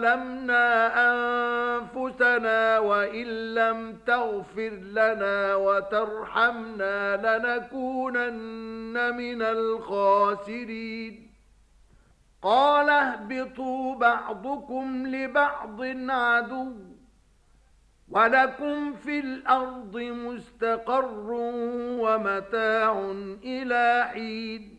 ظلمنا أنفسنا وإن لم تغفر لنا وترحمنا لنكونن من الخاسرين. قال اهبطوا بعضكم لبعض عدو وَلَكُمْ فِي الْأَرْضِ مُسْتَقَرٌّ وَمَتَاعٌ إِلَى حِينٍ.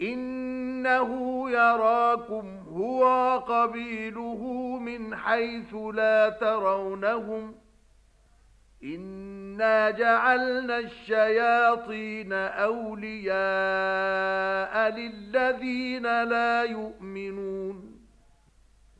إنه يراكم هو قبيله من حيث لا ترونهم إنا جعلنا الشياطين أولياء للذين لا يؤمنون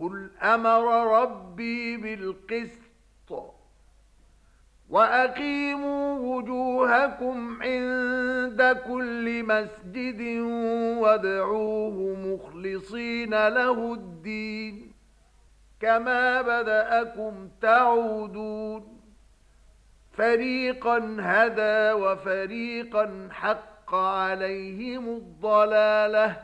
قل أمر ربي بالقسط وأقيموا وجوهكم عند كل مسجد وادعوه مخلصين له الدين كما بدأكم تعودون فريقا هدى وفريقا حق عليهم الضلالة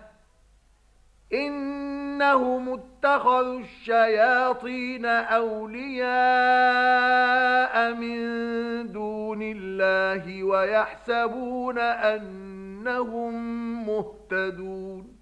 إن أنهم اتخذوا الشياطين أولياء من دون الله ويحسبون أنهم مهتدون